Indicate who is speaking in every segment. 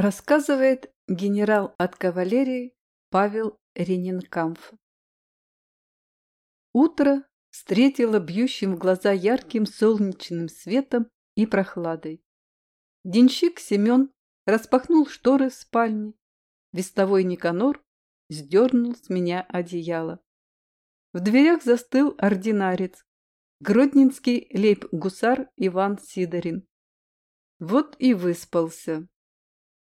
Speaker 1: Рассказывает генерал от кавалерии Павел Ренинкамф. Утро встретило бьющим в глаза ярким солнечным светом и прохладой. Денщик Семен распахнул шторы в спальне. Вестовой Никанор сдернул с меня одеяло. В дверях застыл ординарец, гродненский лейб-гусар Иван Сидорин. Вот и выспался.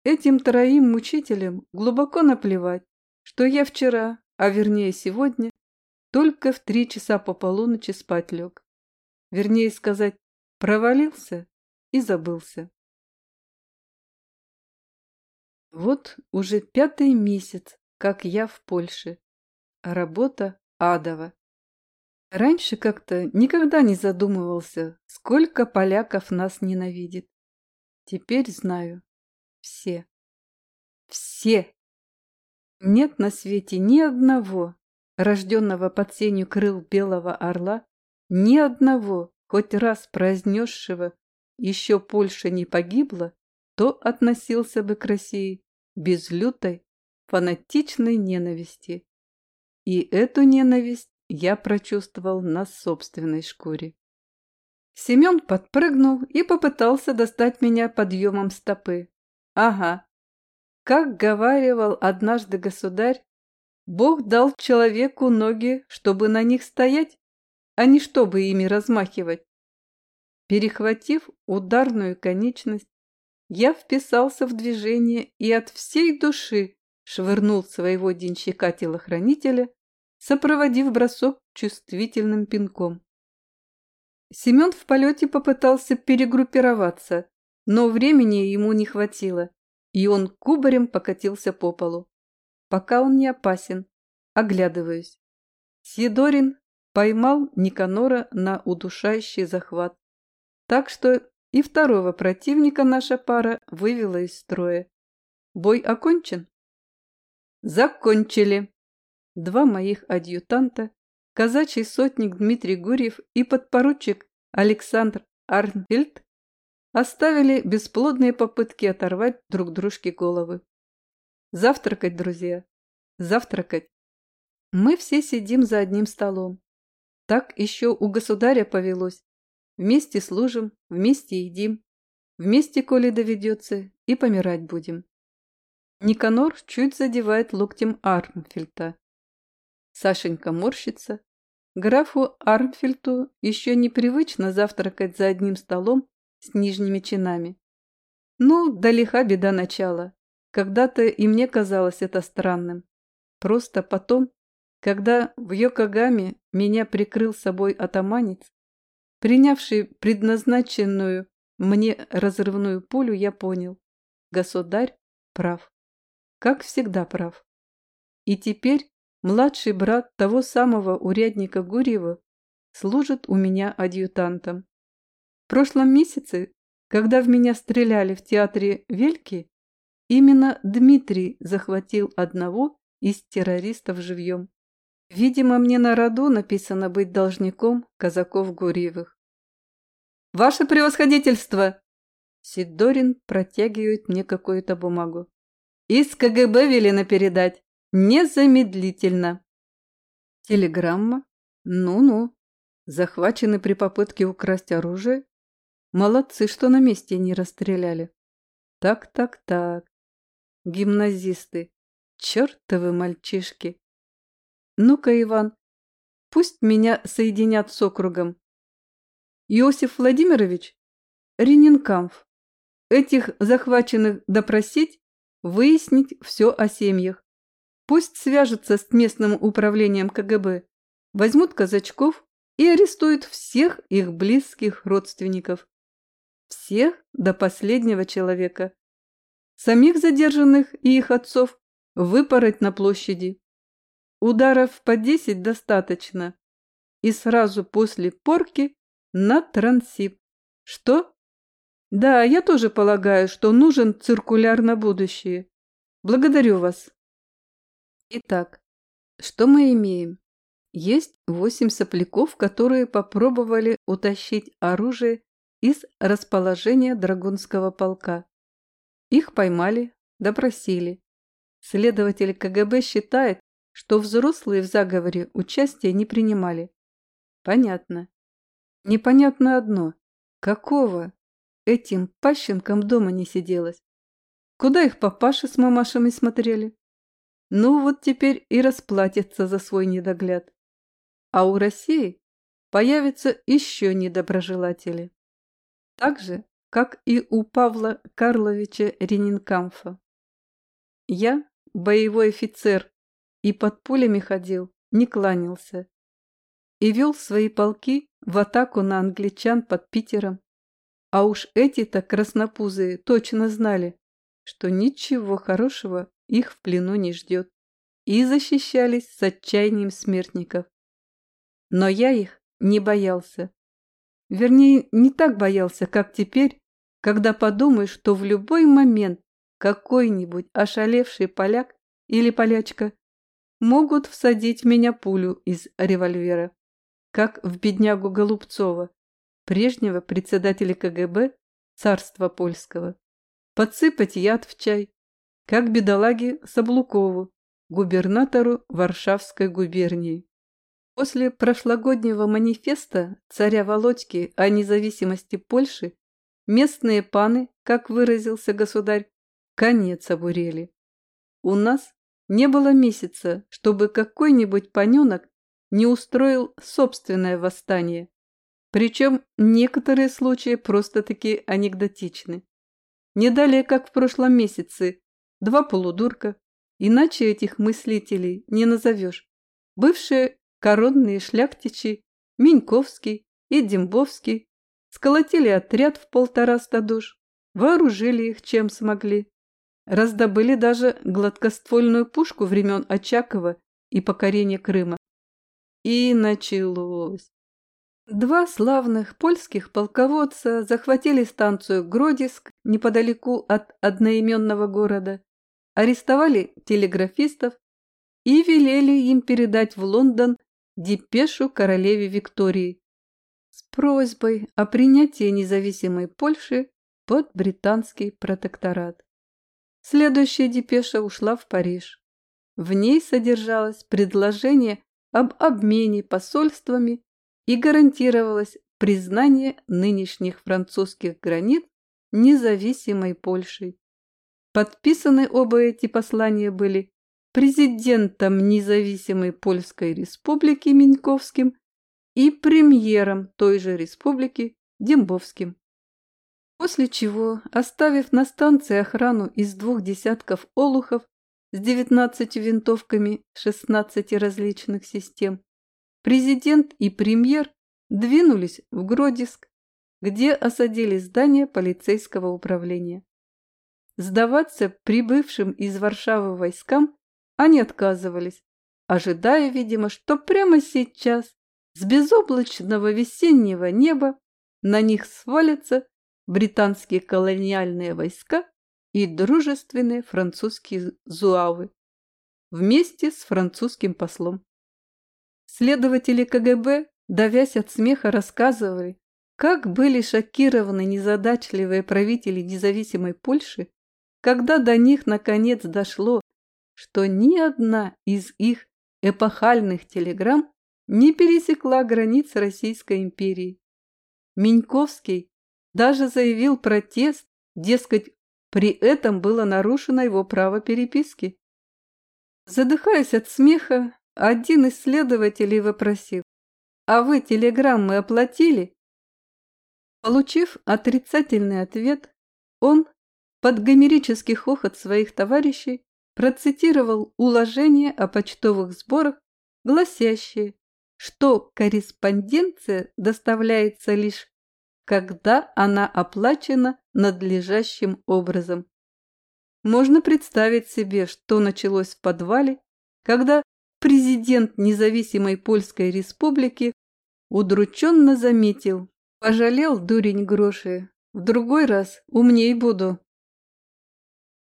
Speaker 1: Этим троим мучителям глубоко наплевать, что я вчера, а вернее сегодня, только в три часа по полуночи спать лег. Вернее сказать, провалился и забылся. Вот уже пятый месяц, как я в Польше, работа адова. Раньше как-то никогда не задумывался, сколько поляков нас ненавидит. Теперь знаю, все. Все. Нет на свете ни одного, рожденного под сенью крыл белого орла, ни одного, хоть раз произнесшего «еще Польша не погибла», то относился бы к России без лютой, фанатичной ненависти. И эту ненависть я прочувствовал на собственной шкуре. Семен подпрыгнул и попытался достать меня подъемом стопы. Ага. Как говаривал однажды государь, Бог дал человеку ноги, чтобы на них стоять, а не чтобы ими размахивать. Перехватив ударную конечность, я вписался в движение и от всей души швырнул своего денщика-телохранителя, сопроводив бросок чувствительным пинком. Семен в полете попытался перегруппироваться, но времени ему не хватило, и он кубарем покатился по полу. Пока он не опасен, оглядываюсь. Сидорин поймал Никанора на удушающий захват, так что и второго противника наша пара вывела из строя. Бой окончен? Закончили. Два моих адъютанта, казачий сотник Дмитрий Гурьев и подпоручик Александр Арнфельд оставили бесплодные попытки оторвать друг дружке головы. Завтракать, друзья, завтракать. Мы все сидим за одним столом. Так еще у государя повелось. Вместе служим, вместе едим, вместе, коли доведется, и помирать будем. Никанор чуть задевает локтем Армфельта. Сашенька морщится. Графу Армфельту еще непривычно завтракать за одним столом с нижними чинами. Ну, да лиха беда начала. Когда-то и мне казалось это странным. Просто потом, когда в Йокогаме меня прикрыл собой атаманец, принявший предназначенную мне разрывную пулю, я понял. Государь прав. Как всегда прав. И теперь младший брат того самого урядника Гурьева служит у меня адъютантом. В прошлом месяце, когда в меня стреляли в театре Вельки, именно Дмитрий захватил одного из террористов живьем. Видимо, мне на роду написано быть должником казаков-гурьевых. «Ваше превосходительство!» Сидорин протягивает мне какую-то бумагу. «Из КГБ велено передать. Незамедлительно!» Телеграмма? Ну-ну. Захвачены при попытке украсть оружие Молодцы, что на месте не расстреляли. Так, так, так. Гимназисты. Чертовы мальчишки. Ну-ка, Иван, пусть меня соединят с округом. Иосиф Владимирович, Ренинкамф. Этих захваченных допросить, выяснить все о семьях. Пусть свяжутся с местным управлением КГБ, возьмут казачков и арестуют всех их близких родственников. Всех до последнего человека. Самих задержанных и их отцов выпороть на площади. Ударов по десять достаточно. И сразу после порки на трансип. Что? Да, я тоже полагаю, что нужен циркуляр на будущее. Благодарю вас. Итак, что мы имеем? Есть восемь сопляков, которые попробовали утащить оружие из расположения Драгунского полка. Их поймали, допросили. Следователь КГБ считает, что взрослые в заговоре участия не принимали. Понятно. Непонятно одно. Какого этим пащенкам дома не сиделось? Куда их папаши с мамашами смотрели? Ну вот теперь и расплатятся за свой недогляд. А у России появятся еще недоброжелатели. Так же, как и у Павла Карловича Ренинкамфа. Я, боевой офицер, и под пулями ходил, не кланялся. И вел свои полки в атаку на англичан под Питером. А уж эти-то краснопузые точно знали, что ничего хорошего их в плену не ждет, и защищались с отчаянием смертников. Но я их не боялся. Вернее, не так боялся, как теперь, когда подумаешь, что в любой момент какой-нибудь ошалевший поляк или полячка могут всадить в меня пулю из револьвера, как в беднягу Голубцова, прежнего председателя КГБ царства польского, подсыпать яд в чай, как бедолаге Саблукову, губернатору Варшавской губернии. После прошлогоднего манифеста царя Володьки о независимости Польши местные паны, как выразился государь, конец обурели. У нас не было месяца, чтобы какой-нибудь паненок не устроил собственное восстание. Причем некоторые случаи просто-таки анекдотичны. Не далее, как в прошлом месяце, два полудурка, иначе этих мыслителей не назовешь, бывшие коронные шляхтичи Миньковский и Дембовский сколотили отряд в полтораста душ, вооружили их чем смогли. Раздобыли даже гладкоствольную пушку времен Очакова и покорения Крыма. И началось. Два славных польских полководца захватили станцию Гродиск неподалеку от одноименного города, арестовали телеграфистов и велели им передать в Лондон депешу королеве Виктории с просьбой о принятии независимой Польши под британский протекторат. Следующая депеша ушла в Париж. В ней содержалось предложение об обмене посольствами и гарантировалось признание нынешних французских границ независимой Польшей. Подписаны оба эти послания были президентом независимой Польской республики Миньковским и премьером той же республики Дембовским. После чего, оставив на станции охрану из двух десятков олухов с 19 винтовками 16 различных систем, президент и премьер двинулись в Гродиск, где осадили здание полицейского управления. Сдаваться прибывшим из Варшавы войскам они отказывались, ожидая, видимо, что прямо сейчас с безоблачного весеннего неба на них свалятся британские колониальные войска и дружественные французские зуавы вместе с французским послом. Следователи КГБ, давясь от смеха, рассказывали, как были шокированы незадачливые правители независимой Польши, когда до них наконец дошло, что ни одна из их эпохальных телеграмм не пересекла границ Российской империи. Миньковский даже заявил протест, дескать, при этом было нарушено его право переписки. Задыхаясь от смеха, один из следователей вопросил, «А вы телеграммы оплатили?» Получив отрицательный ответ, он под гомерический хохот своих товарищей процитировал уложение о почтовых сборах, гласящее, что корреспонденция доставляется лишь когда она оплачена надлежащим образом. Можно представить себе, что началось в подвале, когда президент независимой Польской Республики удрученно заметил, пожалел дурень гроши, в другой раз умней буду.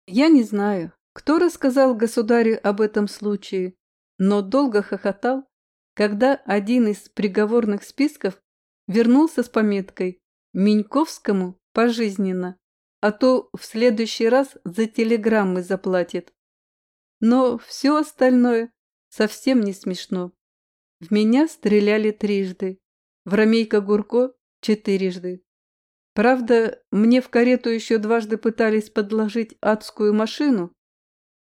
Speaker 1: Я не знаю, кто рассказал государю об этом случае, но долго хохотал, когда один из приговорных списков вернулся с пометкой «Миньковскому пожизненно». а то в следующий раз за телеграммы заплатит. Но все остальное совсем не смешно. В меня стреляли трижды, в Ромейка Гурко четырежды. Правда, мне в карету еще дважды пытались подложить адскую машину.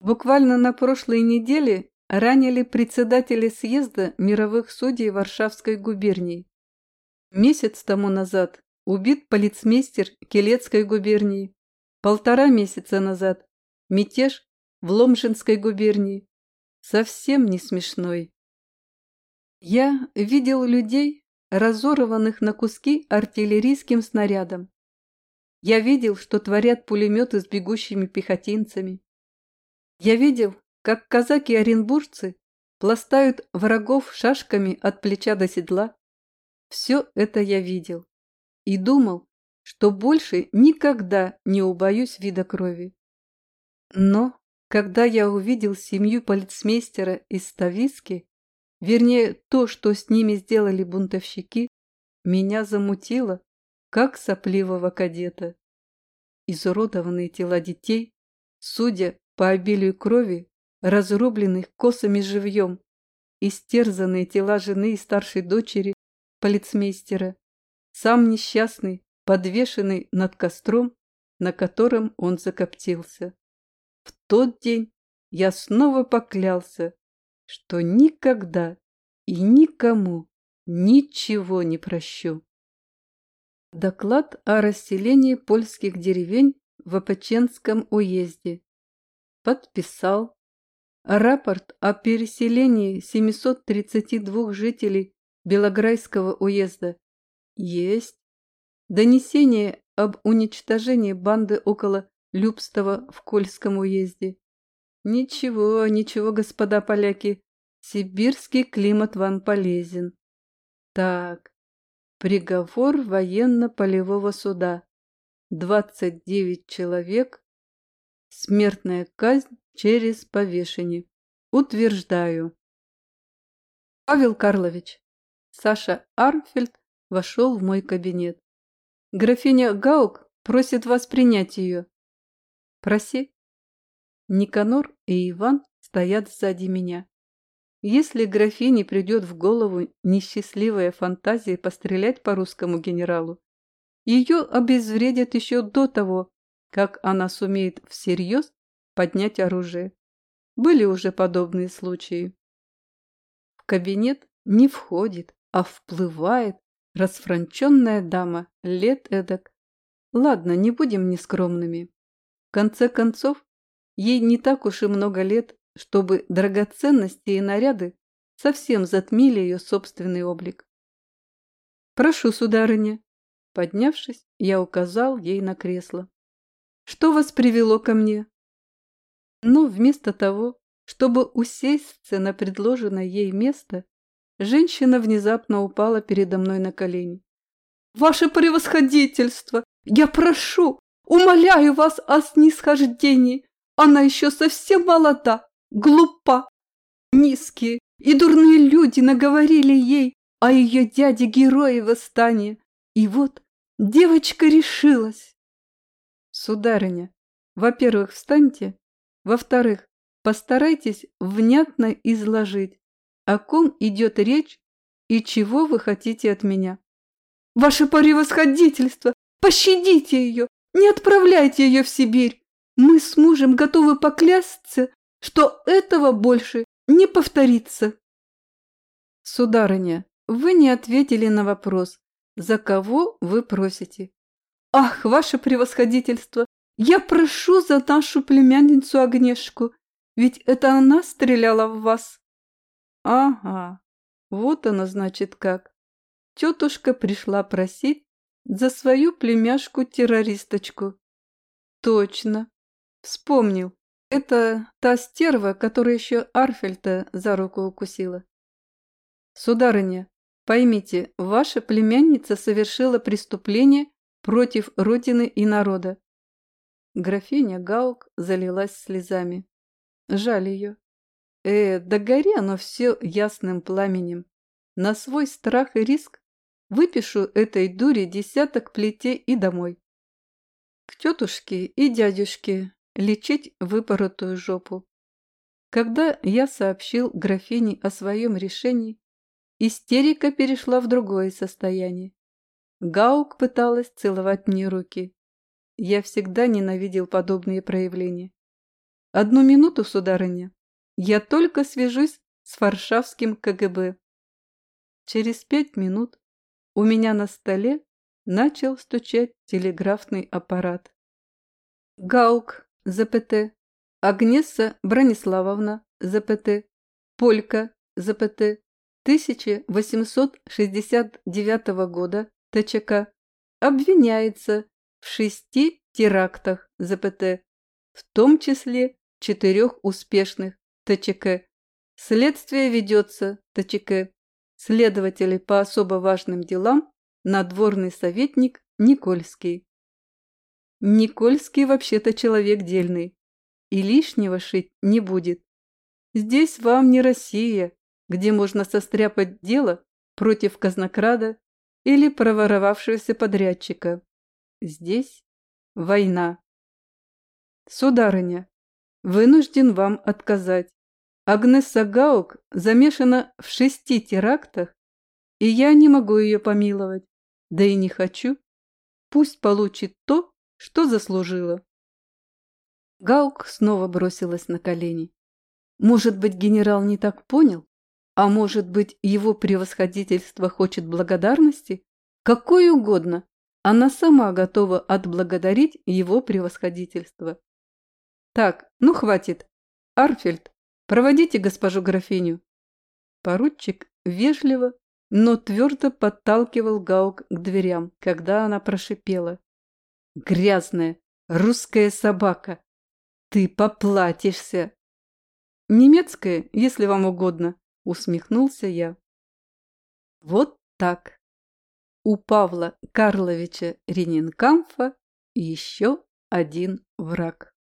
Speaker 1: Буквально на прошлой неделе ранили председателя съезда мировых судей Варшавской губернии. Месяц тому назад убит полицмейстер Келецкой губернии. Полтора месяца назад мятеж в Ломжинской губернии. Совсем не смешной. Я видел людей, разорванных на куски артиллерийским снарядом. Я видел, что творят пулеметы с бегущими пехотинцами. Я видел, как казаки-оренбуржцы пластают врагов шашками от плеча до седла. Все это я видел и думал, что больше никогда не убоюсь вида крови. Но, когда я увидел семью полицмейстера из Стависки, вернее, то, что с ними сделали бунтовщики, меня замутило, как сопливого кадета. Изуродованные тела детей, судя по обилию крови, разрубленных косами живьем, истерзанные тела жены и старшей дочери, полицмейстера, сам несчастный, подвешенный над костром, на котором он закоптился. В тот день я снова поклялся, что никогда и никому ничего не прощу. Доклад о расселении польских деревень в Опоченском уезде. Подписал. Рапорт о переселении 732 жителей Белограйского уезда. Есть. Донесение об уничтожении банды около Любстова в Кольском уезде. Ничего, ничего, господа поляки, сибирский климат вам полезен. Так, приговор военно-полевого суда. 29 человек. Смертная казнь через повешение. Утверждаю. Павел Карлович. Саша Армфельд вошел в мой кабинет. Графиня Гаук просит вас принять ее. Проси. Никанор и Иван стоят сзади меня. Если графине придет в голову несчастливая фантазия пострелять по русскому генералу, ее обезвредят еще до того, как она сумеет всерьез поднять оружие. Были уже подобные случаи. В кабинет не входит, а вплывает расфранченная дама лет эдак. Ладно, не будем нескромными. В конце концов, Ей не так уж и много лет, чтобы драгоценности и наряды совсем затмили ее собственный облик. «Прошу, сударыня». Поднявшись, я указал ей на кресло. «Что вас привело ко мне?» Но вместо того, чтобы усесться на предложенное ей место, женщина внезапно упала передо мной на колени. «Ваше превосходительство! Я прошу, умоляю вас о снисхождении! Она еще совсем молода, глупа. Низкие и дурные люди наговорили ей о ее дяде-герое восстания. И вот девочка решилась. Сударыня, во-первых, встаньте. Во-вторых, постарайтесь внятно изложить, о ком идет речь и чего вы хотите от меня. Ваше превосходительство, пощадите ее, не отправляйте ее в Сибирь. Мы с мужем готовы поклясться, что этого больше не повторится. Сударыня, вы не ответили на вопрос, за кого вы просите. Ах, ваше превосходительство, я прошу за нашу племянницу Агнешку, ведь это она стреляла в вас. Ага, вот оно значит как. Тетушка пришла просить за свою племяшку-террористочку. Точно, Вспомнил. Это та стерва, которая еще Арфельта за руку укусила. Сударыня, поймите, ваша племянница совершила преступление против Родины и народа. Графиня Гаук залилась слезами. Жаль ее. Э, да гори оно все ясным пламенем. На свой страх и риск выпишу этой дуре десяток плетей и домой. к тетушке и дядюшке лечить выпоротую жопу. Когда я сообщил графине о своем решении, истерика перешла в другое состояние. Гаук пыталась целовать мне руки. Я всегда ненавидел подобные проявления. Одну минуту, сударыня, я только свяжусь с варшавским КГБ. Через пять минут у меня на столе начал стучать телеграфный аппарат. Гаук, ЗПТ, Агнеса Брониславовна, ЗПТ, Полька, ЗПТ, 1869 года, ТЧК, обвиняется в шести терактах ЗПТ, в том числе четырех успешных ТЧК. Следствие ведется ТЧК. Следователи по особо важным делам надворный советник Никольский. Никольский вообще-то человек дельный и лишнего шить не будет. Здесь вам не Россия, где можно состряпать дело против казнокрада или проворовавшегося подрядчика. Здесь война. Сударыня, вынужден вам отказать. Агнесса Гаук замешана в шести терактах, и я не могу ее помиловать, да и не хочу. Пусть получит то, что заслужила. Гаук снова бросилась на колени. Может быть, генерал не так понял? А может быть, его превосходительство хочет благодарности? Какой угодно. Она сама готова отблагодарить его превосходительство. Так, ну хватит. Арфельд, проводите госпожу графиню. Поручик вежливо, но твердо подталкивал Гаук к дверям, когда она прошипела. «Грязная русская собака! Ты поплатишься!» «Немецкая, если вам угодно», — усмехнулся я. Вот так. У Павла Карловича Ренинкамфа еще один враг.